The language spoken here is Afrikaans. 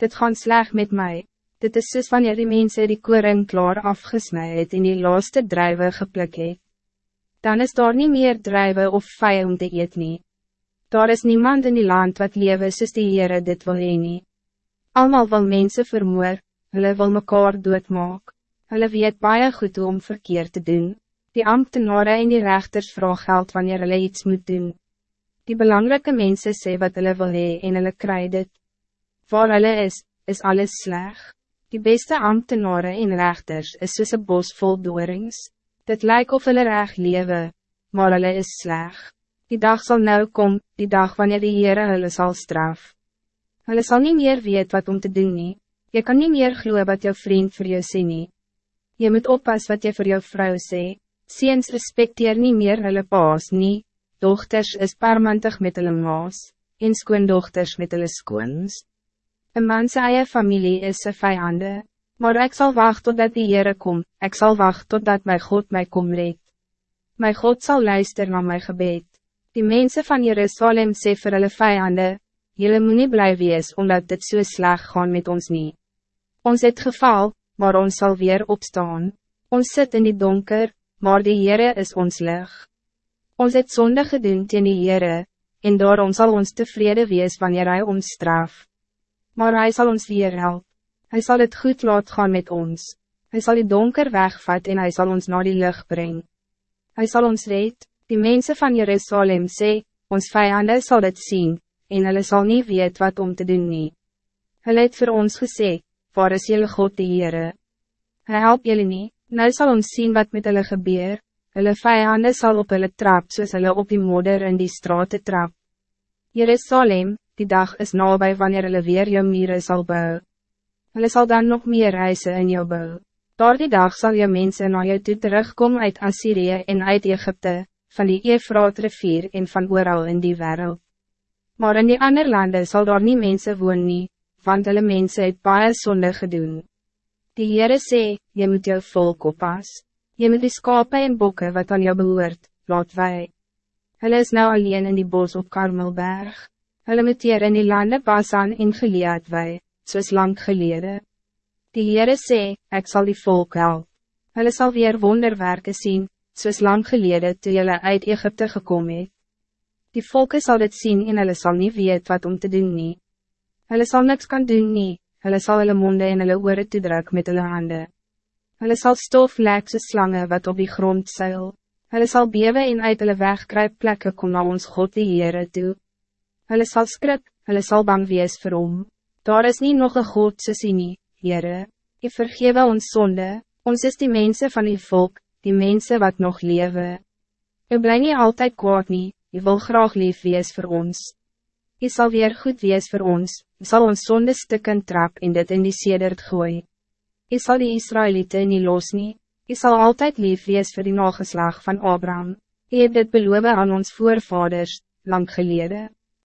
dit gaan sleg met mij. Dit is soos wanneer die mensen die koring klaar afgesnij het en die laaste druiven gepluk het. Dan is daar niet meer druiven of vijf om te eet nie. Daar is niemand in die land wat lewe soos die Heere dit wil heen nie. Almal wil mensen vermoor, hulle wil mekaar doodmaak. Hulle weet baie goed hoe om verkeerd te doen. Die ambtenaren en die rechters vraag geld wanneer hulle iets moet doen. Die belangrijke mensen sê wat hulle wil hee en hulle kry dit. Waar hulle is, is alles slecht. Die beste ambtenaren en rechters is soos een bos vol doorings. Dit lijkt of hulle reg lewe, maar hulle is sleg. Die dag zal nou kom, die dag wanneer die Heere hulle sal straf. Hulle sal niet meer weet wat om te doen nie. Je kan niet meer glo wat jou vriend voor jou sê nie. Je moet oppas wat je voor jou vrouw sê. Seens respecteer niet meer hulle paas nie. Dochters is parmantig met hulle maas, en skoondochters met hulle skoons. Een man sy eie familie is sy vijande, maar ik zal wachten totdat die Heere kom, ik zal wachten totdat mijn God mij kom red. My God zal luisteren naar mijn gebed. Die mensen van Jerusalem sê vir hulle vijande, Julle moet nie bly wees, omdat dit so sleg gaan met ons niet. Ons het geval, maar ons zal weer opstaan. Ons zit in die donker, maar die Heere is ons lig. Ons het zonde gedoen teen die Heere, en daarom zal ons tevreden wees wanneer hij ons straf maar hij zal ons weer helpen. Hij zal het goed laat gaan met ons. Hij zal die donker wegvat en hij zal ons naar die lucht brengen. Hij zal ons red, die mensen van Jerusalem sê, ons vijanden zal het zien, en hulle zal niet weet wat om te doen nie. Hulle het vir ons gesê, waar is jullie God die Heere? Hy help jullie niet, nou zal ons zien wat met hulle gebeur, hulle vijanden zal op hulle trap soos hulle op die modder in die straten trap. Jerusalem, die dag is nabij wanneer hulle weer jou mieren zal bouwen. Hulle zal dan nog meer reizen in jou bouw. Door die dag zal je mensen naar jou toe terugkomen uit Assyrië en uit Egypte, van die Efraat rivier en van ooral in die wereld. Maar in die andere landen zal daar niet mensen woon nie, want hulle mensen het baie sonde gedoen. Die Heere sê, je moet jou volk oppas, je moet die skape en bokke wat aan jou behoort, laat wij. Hulle is nou alleen in die bos op Karmelberg. Hulle moet hier in die lande Basan en Gilead wei, soos lang gelede. Die Heere sê, ek sal die volk help. Hulle sal weer wonderwerke zien, soos lang gelede toe julle uit Egypte gekom het. Die volke zal dit zien en hulle sal nie weet wat om te doen nie. Hulle sal niks kan doen nie, hulle sal hulle monde en hulle oore toedruk met hulle hande. Hulle sal stof lek soos slange wat op die grond seil. Hulle sal bewe en uit hulle wegkruip plekke kom na ons God die Heere toe. Hulle sal skrik, hulle sal bang wees vir hom. Daar is niet nog een God soos nie, Heere. Je vergewe ons zonde, ons is die mensen van die volk, die mensen wat nog leven. Je bly nie altyd kwaad nie, je wil graag lief wees voor ons. Je zal weer goed wees voor ons, je zal ons zonde stukken trap in dit in die sedert gooi. Je zal die Israëlieten niet los nie, je zal altijd lief wees voor die nageslag van Abraham. Je hebt dit beloven aan ons voorvaders, lang geleden.